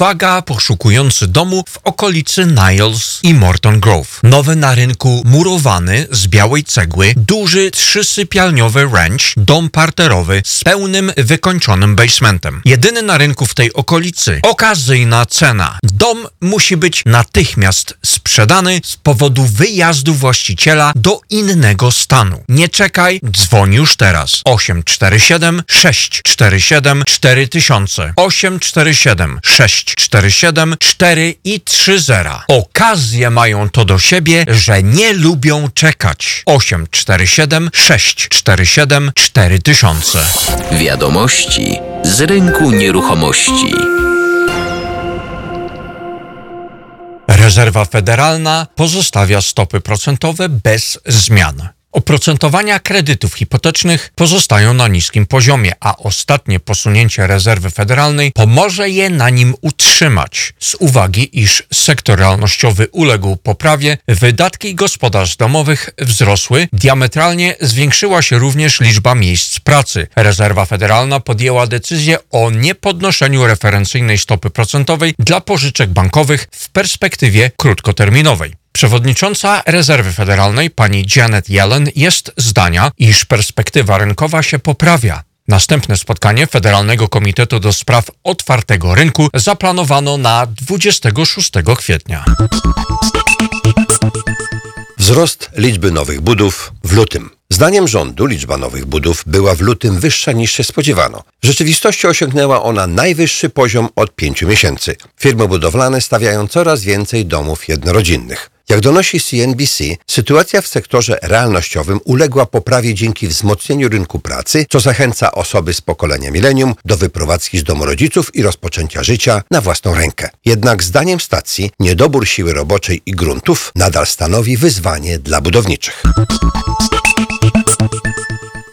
Uwaga poszukujący domu w okolicy Niles i Morton Grove. Nowy na rynku murowany z białej cegły, duży trzysypialniowy ranch, dom parterowy z pełnym wykończonym basementem. Jedyny na rynku w tej okolicy. Okazyjna cena. Dom musi być natychmiast sprzedany z powodu wyjazdu właściciela do innego stanu. Nie czekaj, dzwoń już teraz. 847 647 4000 847 647 4 i 30. Okazje mają to do siebie, że nie lubią czekać. 847 647 4000 Wiadomości z rynku nieruchomości. Rezerwa Federalna pozostawia stopy procentowe bez zmian. Oprocentowania kredytów hipotecznych pozostają na niskim poziomie, a ostatnie posunięcie rezerwy federalnej pomoże je na nim utrzymać. Z uwagi, iż sektor realnościowy uległ poprawie, wydatki gospodarstw domowych wzrosły, diametralnie zwiększyła się również liczba miejsc pracy. Rezerwa Federalna podjęła decyzję o niepodnoszeniu referencyjnej stopy procentowej dla pożyczek bankowych w perspektywie krótkoterminowej. Przewodnicząca Rezerwy Federalnej pani Janet Yellen jest zdania, iż perspektywa rynkowa się poprawia. Następne spotkanie Federalnego Komitetu do Spraw Otwartego Rynku zaplanowano na 26 kwietnia. Wzrost liczby nowych budów w lutym. Zdaniem rządu liczba nowych budów była w lutym wyższa niż się spodziewano. W rzeczywistości osiągnęła ona najwyższy poziom od pięciu miesięcy. Firmy budowlane stawiają coraz więcej domów jednorodzinnych. Jak donosi CNBC, sytuacja w sektorze realnościowym uległa poprawie dzięki wzmocnieniu rynku pracy, co zachęca osoby z pokolenia milenium do wyprowadzki z domu rodziców i rozpoczęcia życia na własną rękę. Jednak zdaniem stacji niedobór siły roboczej i gruntów nadal stanowi wyzwanie dla budowniczych.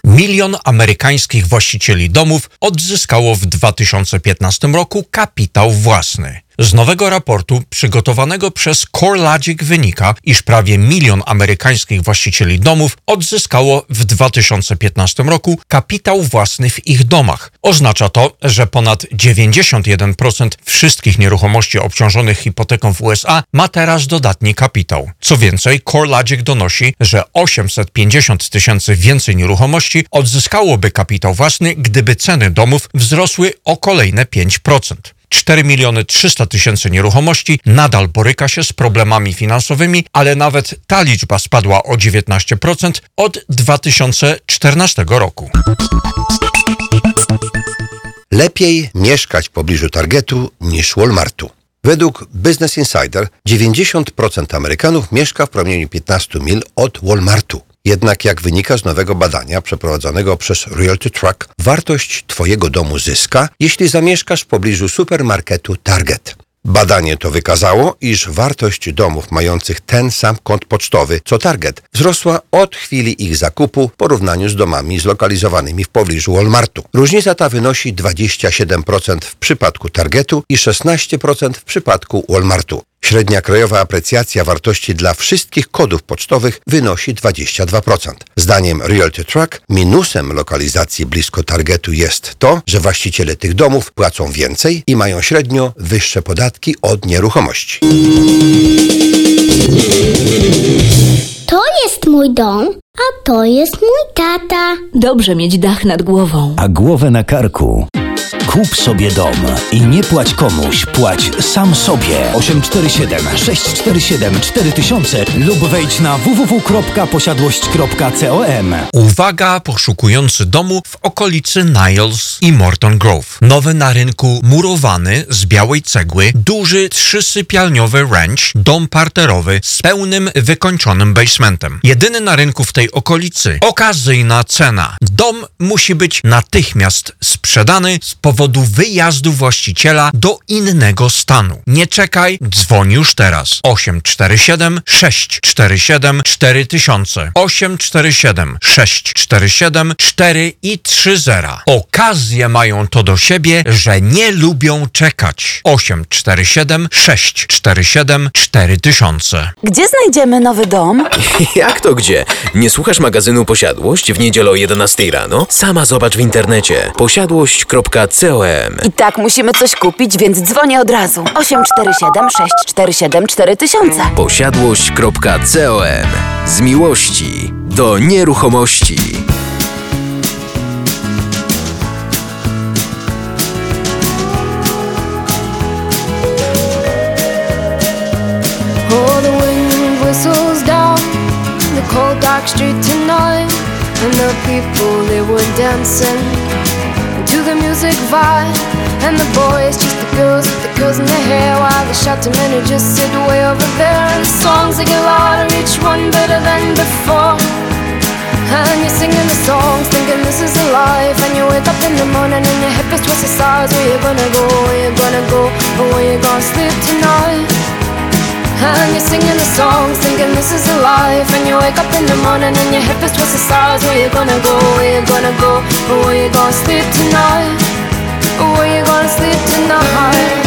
Milion amerykańskich właścicieli domów odzyskało w 2015 roku kapitał własny. Z nowego raportu przygotowanego przez CoreLogic wynika, iż prawie milion amerykańskich właścicieli domów odzyskało w 2015 roku kapitał własny w ich domach. Oznacza to, że ponad 91% wszystkich nieruchomości obciążonych hipoteką w USA ma teraz dodatni kapitał. Co więcej, CoreLogic donosi, że 850 tysięcy więcej nieruchomości odzyskałoby kapitał własny, gdyby ceny domów wzrosły o kolejne 5%. 4 miliony 300 tysięcy nieruchomości nadal boryka się z problemami finansowymi, ale nawet ta liczba spadła o 19% od 2014 roku. Lepiej mieszkać w pobliżu Targetu niż Walmartu. Według Business Insider 90% Amerykanów mieszka w promieniu 15 mil od Walmartu. Jednak jak wynika z nowego badania przeprowadzonego przez Realty Truck, wartość Twojego domu zyska, jeśli zamieszkasz w pobliżu supermarketu Target. Badanie to wykazało, iż wartość domów mających ten sam kod pocztowy co Target wzrosła od chwili ich zakupu w porównaniu z domami zlokalizowanymi w pobliżu Walmartu. Różnica ta wynosi 27% w przypadku Targetu i 16% w przypadku Walmartu. Średnia krajowa aprecjacja wartości dla wszystkich kodów pocztowych wynosi 22%. Zdaniem Realty Track minusem lokalizacji blisko targetu jest to, że właściciele tych domów płacą więcej i mają średnio wyższe podatki od nieruchomości. To jest mój dom, a to jest mój tata. Dobrze mieć dach nad głową. a głowę na karku. Kup sobie dom i nie płać komuś, płać sam sobie. 847 647 4000 lub wejdź na www.posiadłość.com. Uwaga poszukujący domu w okolicy Niles i Morton Grove. Nowy na rynku murowany z białej cegły, duży trzysypialniowy ranch, dom parterowy z pełnym wykończonym basementem. Jedyny na rynku w tej okolicy. Okazyjna cena. Dom musi być natychmiast sprzedany z powodu wyjazdu właściciela do innego stanu. Nie czekaj, dzwoń już teraz. 847 647 4000 847 647 4 i 30. Okazje mają to do siebie, że nie lubią czekać. 847 647 4000 Gdzie znajdziemy nowy dom? Jak to gdzie? Nie słuchasz magazynu Posiadłość w niedzielę o 11 rano? Sama zobacz w internecie posiadłość.com I tak musimy coś kupić, więc dzwonię od razu. 847 647 4000. Posiadłość.com Z miłości do nieruchomości. Oh, the wind whistles down the cold dark street tonight, and the people they were dancing to the music vibe, and the boys just the girls with the girls in their hair, while the shouting men who just sit way over there. And the songs they get louder, each one better than before. And you're singing the songs, thinking this is a life. And you wake up in the morning and your hip is twisted sides. Where you gonna go? Where you gonna go? Or where you gonna sleep tonight? And you're singing the songs, this is a life. And you wake up in the morning and your hip is twisted sides. Where you gonna go? Where you gonna go? Where you gonna sleep tonight? Where you gonna sleep tonight?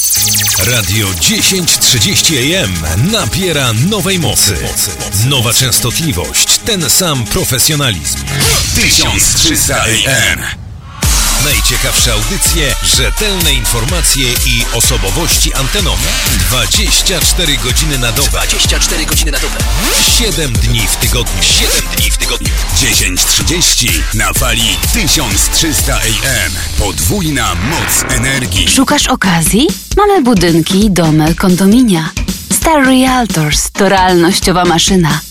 Radio 1030 AM nabiera nowej mocy. Nowa częstotliwość, ten sam profesjonalizm. 1300 AM. Najciekawsze audycje, rzetelne informacje i osobowości antenowe. 24 godziny na dobę. 24 godziny na dobę. 7 dni w tygodniu. 7 dni w tygodniu. 10.30 na fali 1300 AM. Podwójna moc energii. Szukasz okazji? Mamy budynki, domy, kondominia. Star Realtors to realnościowa maszyna.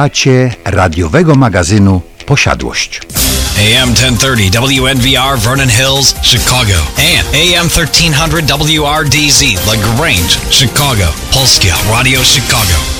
Słuchacie radiowego magazynu Posiadłość. AM 1030 WNVR Vernon Hills, Chicago. And AM 1300 WRDZ LaGrange, Chicago. Polskie Radio Chicago.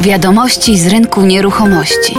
Wiadomości z rynku nieruchomości.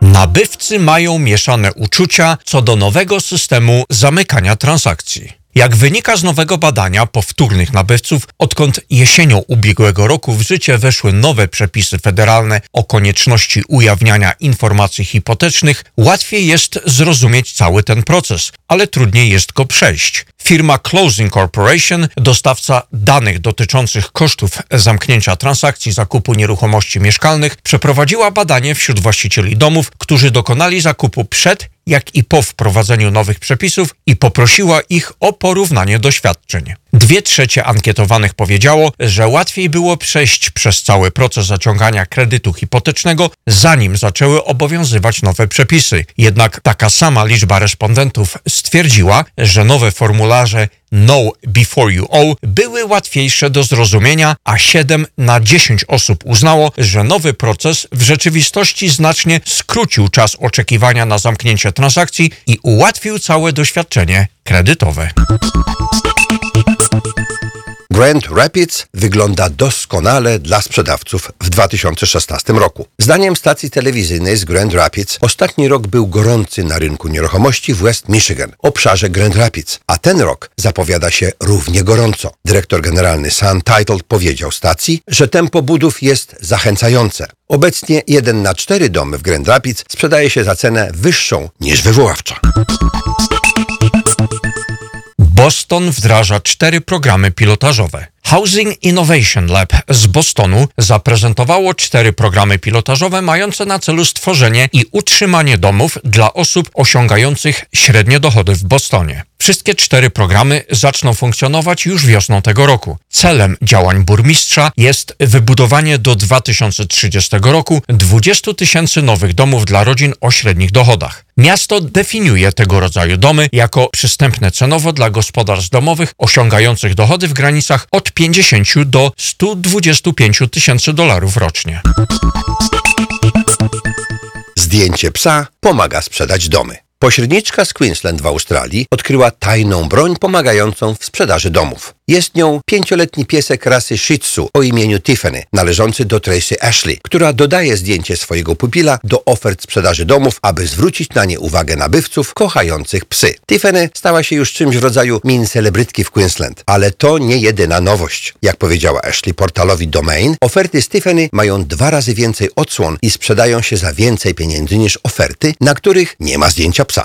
Nabywcy mają mieszane uczucia co do nowego systemu zamykania transakcji. Jak wynika z nowego badania powtórnych nabywców, odkąd jesienią ubiegłego roku w życie weszły nowe przepisy federalne o konieczności ujawniania informacji hipotecznych, łatwiej jest zrozumieć cały ten proces, ale trudniej jest go przejść. Firma Closing Corporation, dostawca danych dotyczących kosztów zamknięcia transakcji zakupu nieruchomości mieszkalnych, przeprowadziła badanie wśród właścicieli domów, którzy dokonali zakupu przed jak i po wprowadzeniu nowych przepisów i poprosiła ich o porównanie doświadczeń. Dwie trzecie ankietowanych powiedziało, że łatwiej było przejść przez cały proces zaciągania kredytu hipotecznego, zanim zaczęły obowiązywać nowe przepisy. Jednak taka sama liczba respondentów stwierdziła, że nowe formularze Know Before You Owe były łatwiejsze do zrozumienia, a 7 na 10 osób uznało, że nowy proces w rzeczywistości znacznie skrócił czas oczekiwania na zamknięcie transakcji i ułatwił całe doświadczenie kredytowe. Grand Rapids wygląda doskonale dla sprzedawców w 2016 roku. Zdaniem stacji telewizyjnej z Grand Rapids ostatni rok był gorący na rynku nieruchomości w West Michigan, obszarze Grand Rapids, a ten rok zapowiada się równie gorąco. Dyrektor generalny Sun Titled powiedział stacji, że tempo budów jest zachęcające. Obecnie jeden na cztery domy w Grand Rapids sprzedaje się za cenę wyższą niż wywoławcza. Boston wdraża cztery programy pilotażowe. Housing Innovation Lab z Bostonu zaprezentowało cztery programy pilotażowe mające na celu stworzenie i utrzymanie domów dla osób osiągających średnie dochody w Bostonie. Wszystkie cztery programy zaczną funkcjonować już wiosną tego roku. Celem działań burmistrza jest wybudowanie do 2030 roku 20 tysięcy nowych domów dla rodzin o średnich dochodach. Miasto definiuje tego rodzaju domy jako przystępne cenowo dla gospodarstw domowych osiągających dochody w granicach od 50 do 125 tysięcy dolarów rocznie. Zdjęcie psa pomaga sprzedać domy. Pośredniczka z Queensland w Australii odkryła tajną broń pomagającą w sprzedaży domów. Jest nią pięcioletni piesek rasy Shih Tzu o imieniu Tiffany, należący do Tracy Ashley, która dodaje zdjęcie swojego pupila do ofert sprzedaży domów, aby zwrócić na nie uwagę nabywców kochających psy. Tiffany stała się już czymś w rodzaju min celebrytki w Queensland, ale to nie jedyna nowość. Jak powiedziała Ashley portalowi Domain, oferty z Tiffany mają dwa razy więcej odsłon i sprzedają się za więcej pieniędzy niż oferty, na których nie ma zdjęcia psa.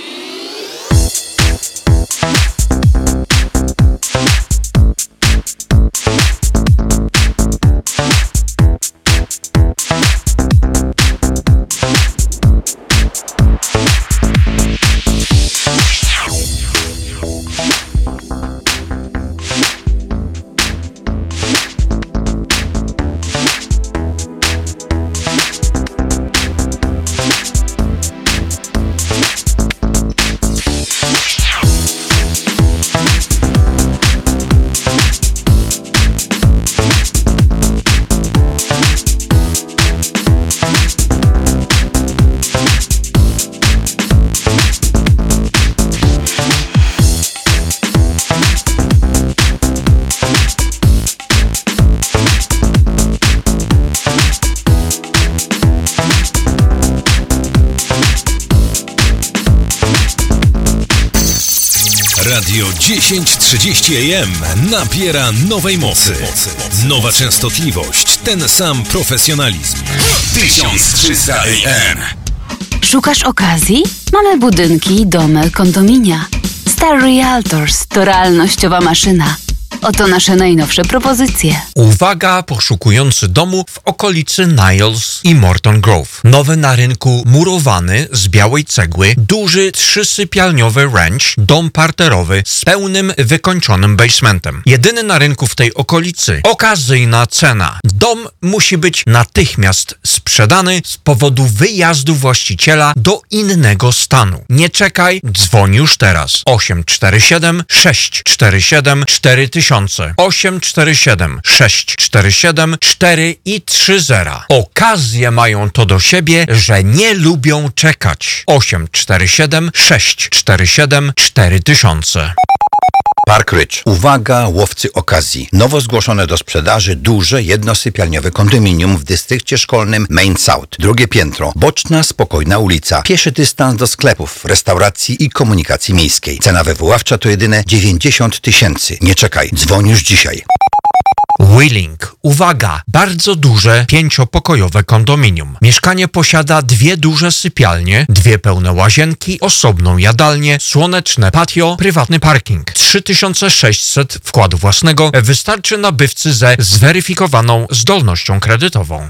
1030 AM nabiera nowej mocy. Nowa częstotliwość, ten sam profesjonalizm. 1300 AM. Szukasz okazji? Mamy budynki, domy, kondominia. Star Realtors to realnościowa maszyna. Oto nasze najnowsze propozycje. Uwaga poszukujący domu w okolicy Niles i Morton Grove. Nowy na rynku murowany z białej cegły, duży trzysypialniowy ranch, dom parterowy z pełnym wykończonym basementem. Jedyny na rynku w tej okolicy. Okazyjna cena. Dom musi być natychmiast sprzedany z powodu wyjazdu właściciela do innego stanu. Nie czekaj, dzwoń już teraz. 847 647 4000 847 647 4 i 30. Okazje mają to do siebie, że nie lubią czekać. 847 647 4000 Park Ridge. Uwaga, łowcy okazji. Nowo zgłoszone do sprzedaży duże jednosypialniowe kondominium w dystrykcie szkolnym Main South. Drugie piętro. Boczna, spokojna ulica. Pieszy dystans do sklepów, restauracji i komunikacji miejskiej. Cena wywoławcza to jedyne 90 tysięcy. Nie czekaj, dzwoń już dzisiaj. Wheeling. Uwaga! Bardzo duże, pięciopokojowe kondominium. Mieszkanie posiada dwie duże sypialnie, dwie pełne łazienki, osobną jadalnię, słoneczne patio, prywatny parking. 3600 wkładu własnego wystarczy nabywcy ze zweryfikowaną zdolnością kredytową.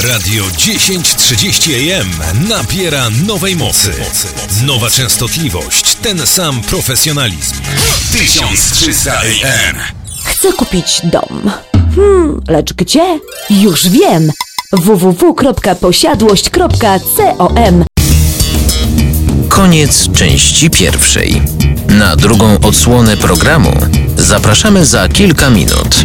Radio 1030 AM nabiera nowej mocy. Nowa częstotliwość, ten sam profesjonalizm. 1300 AM. Chcę kupić dom. Hmm, lecz gdzie? Już wiem! www.posiadłość.com Koniec części pierwszej. Na drugą odsłonę programu zapraszamy za kilka minut.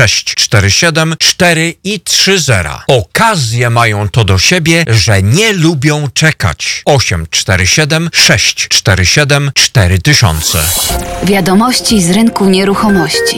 647 4 i 30. Okazje mają to do siebie, że nie lubią czekać. 847 647 4000 Wiadomości z rynku nieruchomości.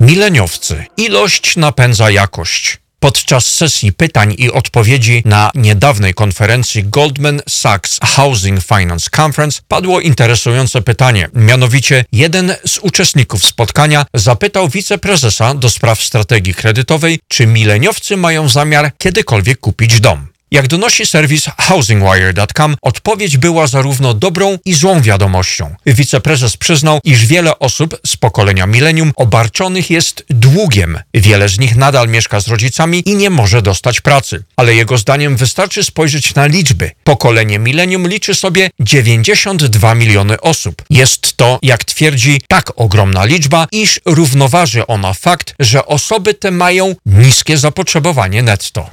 Mileniowcy. Ilość napędza jakość. Podczas sesji pytań i odpowiedzi na niedawnej konferencji Goldman Sachs Housing Finance Conference padło interesujące pytanie. Mianowicie jeden z uczestników spotkania zapytał wiceprezesa do spraw strategii kredytowej, czy mileniowcy mają zamiar kiedykolwiek kupić dom. Jak donosi serwis housingwire.com, odpowiedź była zarówno dobrą i złą wiadomością. Wiceprezes przyznał, iż wiele osób z pokolenia milenium obarczonych jest długiem. Wiele z nich nadal mieszka z rodzicami i nie może dostać pracy. Ale jego zdaniem wystarczy spojrzeć na liczby. Pokolenie milenium liczy sobie 92 miliony osób. Jest to, jak twierdzi, tak ogromna liczba, iż równoważy ona fakt, że osoby te mają niskie zapotrzebowanie netto.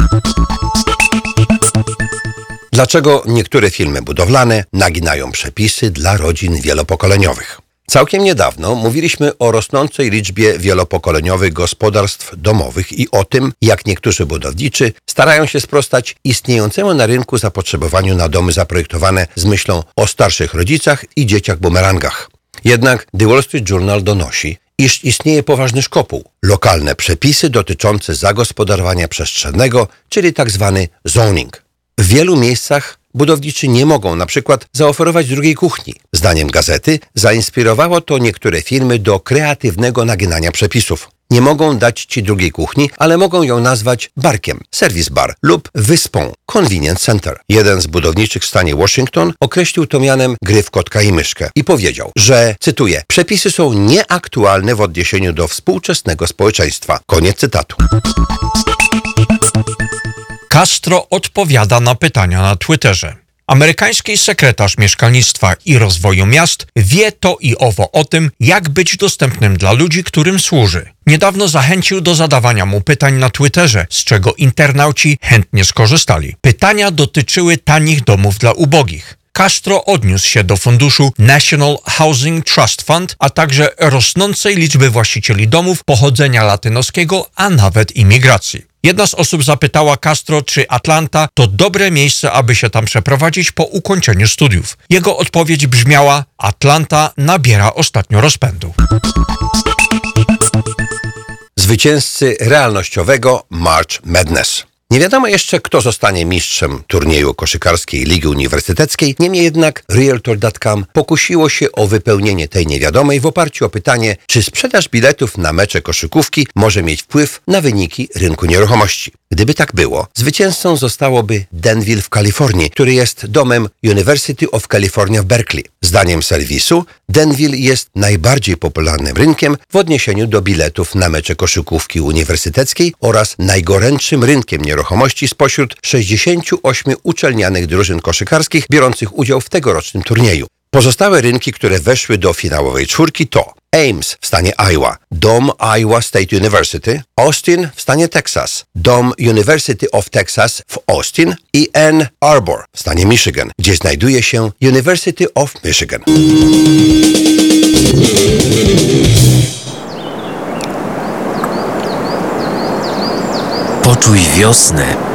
Dlaczego niektóre firmy budowlane naginają przepisy dla rodzin wielopokoleniowych? Całkiem niedawno mówiliśmy o rosnącej liczbie wielopokoleniowych gospodarstw domowych i o tym, jak niektórzy budowniczy starają się sprostać istniejącemu na rynku zapotrzebowaniu na domy zaprojektowane z myślą o starszych rodzicach i dzieciach bumerangach. Jednak The Wall Street Journal donosi, iż istnieje poważny szkopuł. Lokalne przepisy dotyczące zagospodarowania przestrzennego, czyli tzw. Tak zoning. W wielu miejscach budowniczy nie mogą na przykład zaoferować drugiej kuchni. Zdaniem gazety zainspirowało to niektóre firmy do kreatywnego naginania przepisów. Nie mogą dać ci drugiej kuchni, ale mogą ją nazwać barkiem, service bar lub wyspą, convenience center. Jeden z budowniczych w stanie Washington określił to mianem gry w kotka i myszkę i powiedział, że, cytuję, przepisy są nieaktualne w odniesieniu do współczesnego społeczeństwa. Koniec cytatu. Castro odpowiada na pytania na Twitterze. Amerykański sekretarz mieszkalnictwa i rozwoju miast wie to i owo o tym, jak być dostępnym dla ludzi, którym służy. Niedawno zachęcił do zadawania mu pytań na Twitterze, z czego internauci chętnie skorzystali. Pytania dotyczyły tanich domów dla ubogich. Castro odniósł się do funduszu National Housing Trust Fund, a także rosnącej liczby właścicieli domów pochodzenia latynoskiego, a nawet imigracji. Jedna z osób zapytała Castro, czy Atlanta to dobre miejsce, aby się tam przeprowadzić po ukończeniu studiów. Jego odpowiedź brzmiała: Atlanta nabiera ostatnio rozpędu. Zwycięzcy realnościowego March Madness. Nie wiadomo jeszcze, kto zostanie mistrzem turnieju koszykarskiej Ligi Uniwersyteckiej, niemniej jednak Realtor.com pokusiło się o wypełnienie tej niewiadomej w oparciu o pytanie, czy sprzedaż biletów na mecze koszykówki może mieć wpływ na wyniki rynku nieruchomości. Gdyby tak było, zwycięzcą zostałoby Denville w Kalifornii, który jest domem University of California w Berkeley. Zdaniem serwisu, Denville jest najbardziej popularnym rynkiem w odniesieniu do biletów na mecze koszykówki uniwersyteckiej oraz najgorętszym rynkiem nieruchomości spośród 68 uczelnianych drużyn koszykarskich biorących udział w tegorocznym turnieju. Pozostałe rynki, które weszły do finałowej czwórki to Ames w stanie Iowa, Dom Iowa State University, Austin w stanie Texas, Dom University of Texas w Austin i Ann Arbor w stanie Michigan, gdzie znajduje się University of Michigan. Poczuj wiosnę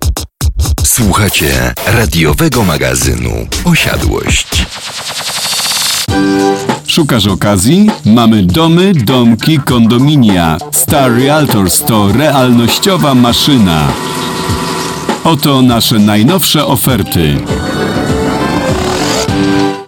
Słuchacie radiowego magazynu Posiadłość. Szukasz okazji? Mamy domy, domki, kondominia. Star Realtors to realnościowa maszyna. Oto nasze najnowsze oferty.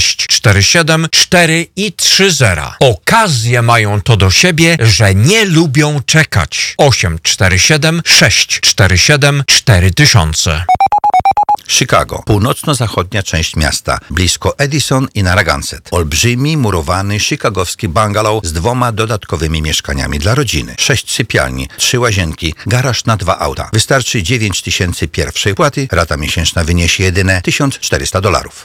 647 4 i 30. Okazje mają to do siebie, że nie lubią czekać. 847 647 4000 Chicago, północno-zachodnia część miasta, blisko Edison i Narragansett. Olbrzymi, murowany, chicagowski bungalow z dwoma dodatkowymi mieszkaniami dla rodziny. Sześć sypialni, trzy łazienki, garaż na dwa auta. Wystarczy 9 tysięcy pierwszej płaty, rata miesięczna wyniesie jedyne 1400 dolarów.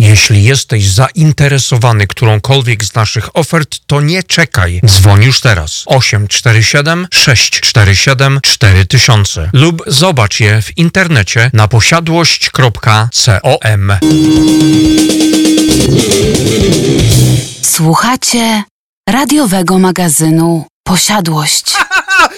Jeśli jesteś zainteresowany którąkolwiek z naszych ofert, to nie czekaj. Dzwoń już teraz. 847 647 4000 lub zobacz je w internecie na posiadłość.com. Słuchacie radiowego magazynu Posiadłość.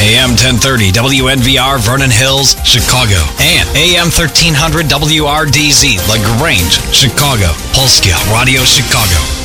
AM 1030 WNVR Vernon Hills, Chicago. And AM 1300 WRDZ LaGrange, Chicago. Polskia Radio Chicago.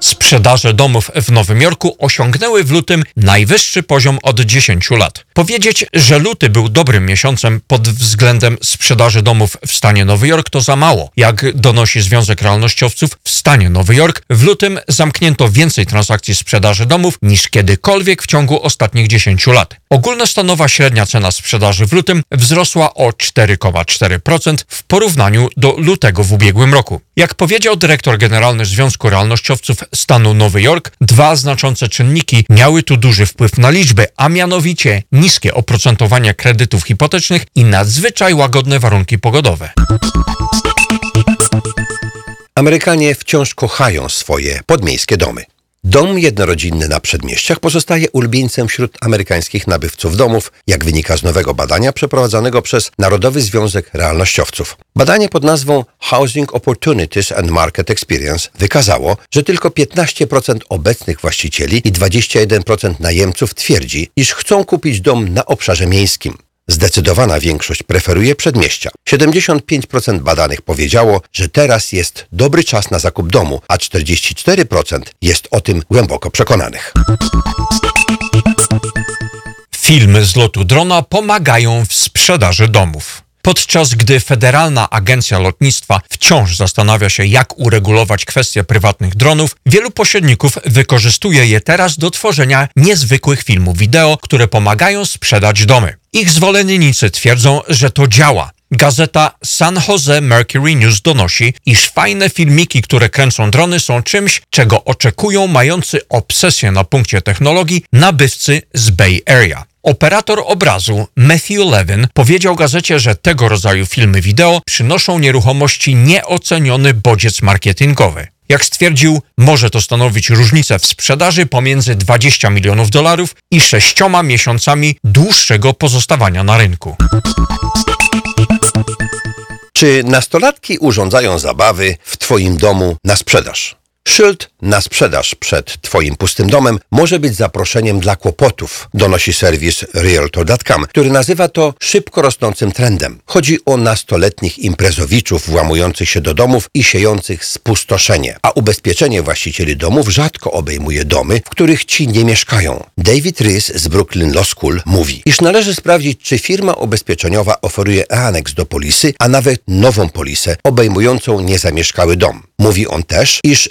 Sprzedaże domów w Nowym Jorku osiągnęły w lutym najwyższy poziom od 10 lat. Powiedzieć, że luty był dobrym miesiącem pod względem sprzedaży domów w stanie Nowy Jork to za mało. Jak donosi Związek Realnościowców w stanie Nowy Jork, w lutym zamknięto więcej transakcji sprzedaży domów niż kiedykolwiek w ciągu ostatnich 10 lat. Ogólnostanowa średnia cena sprzedaży w lutym wzrosła o 4,4% w porównaniu do lutego w ubiegłym roku. Jak powiedział dyrektor generalny Związku Realnościowców stanu Nowy Jork, dwa znaczące czynniki miały tu duży wpływ na liczby, a mianowicie niskie oprocentowanie kredytów hipotecznych i nadzwyczaj łagodne warunki pogodowe. Amerykanie wciąż kochają swoje podmiejskie domy. Dom jednorodzinny na przedmieściach pozostaje ulubieńcem wśród amerykańskich nabywców domów, jak wynika z nowego badania przeprowadzonego przez Narodowy Związek Realnościowców. Badanie pod nazwą Housing Opportunities and Market Experience wykazało, że tylko 15% obecnych właścicieli i 21% najemców twierdzi, iż chcą kupić dom na obszarze miejskim. Zdecydowana większość preferuje przedmieścia. 75% badanych powiedziało, że teraz jest dobry czas na zakup domu, a 44% jest o tym głęboko przekonanych. Filmy z lotu drona pomagają w sprzedaży domów. Podczas gdy Federalna Agencja Lotnictwa wciąż zastanawia się, jak uregulować kwestie prywatnych dronów, wielu pośredników wykorzystuje je teraz do tworzenia niezwykłych filmów wideo, które pomagają sprzedać domy. Ich zwolennicy twierdzą, że to działa. Gazeta San Jose Mercury News donosi, iż fajne filmiki, które kręcą drony są czymś, czego oczekują mający obsesję na punkcie technologii nabywcy z Bay Area. Operator obrazu Matthew Levin powiedział gazecie, że tego rodzaju filmy wideo przynoszą nieruchomości nieoceniony bodziec marketingowy. Jak stwierdził, może to stanowić różnicę w sprzedaży pomiędzy 20 milionów dolarów i sześcioma miesiącami dłuższego pozostawania na rynku. Czy nastolatki urządzają zabawy w Twoim domu na sprzedaż? Szyld na sprzedaż przed Twoim pustym domem może być zaproszeniem dla kłopotów, donosi serwis Realtor.com, który nazywa to szybko rosnącym trendem. Chodzi o nastoletnich imprezowiczów włamujących się do domów i siejących spustoszenie, a ubezpieczenie właścicieli domów rzadko obejmuje domy, w których ci nie mieszkają. David Rhys z Brooklyn Law School mówi, iż należy sprawdzić, czy firma ubezpieczeniowa oferuje aneks do polisy, a nawet nową polisę obejmującą niezamieszkały dom. Mówi on też, iż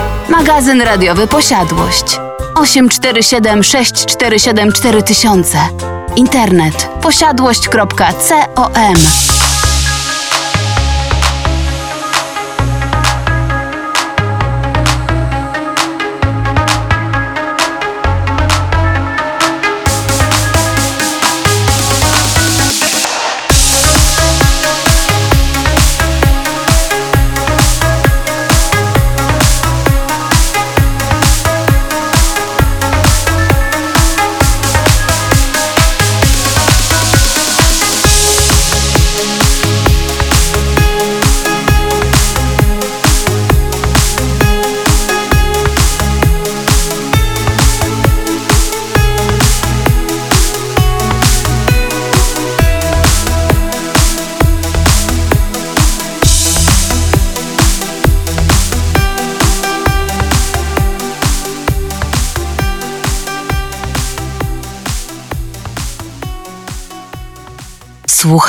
Magazyn radiowy Posiadłość. 847 647 4000. Internet posiadłość.com.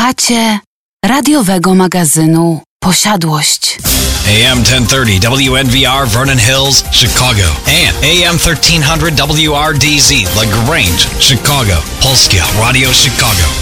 Słuchacie radiowego magazynu Posiadłość. AM 1030 WNVR Vernon Hills, Chicago. And AM 1300 WRDZ LaGrange, Chicago. Polskie Radio Chicago.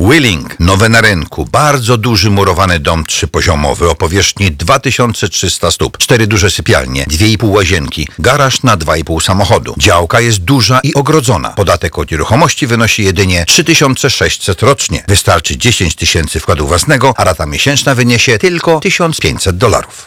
Willing, nowe na rynku, bardzo duży murowany dom trzypoziomowy o powierzchni 2300 stóp, cztery duże sypialnie, dwie i pół łazienki, garaż na dwa i pół samochodu. Działka jest duża i ogrodzona. Podatek od nieruchomości wynosi jedynie 3600 rocznie. Wystarczy 10 tysięcy wkładu własnego, a rata miesięczna wyniesie tylko 1500 dolarów.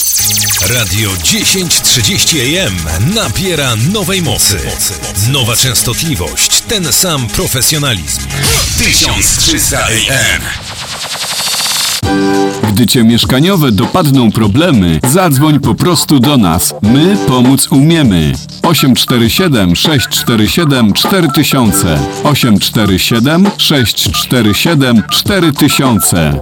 Radio 1030 AM nabiera nowej mocy. Nowa częstotliwość, ten sam profesjonalizm. 1300 AM. Gdy cię mieszkaniowe dopadną problemy, zadzwoń po prostu do nas. My pomóc umiemy. 847 647 4000 847 647 4000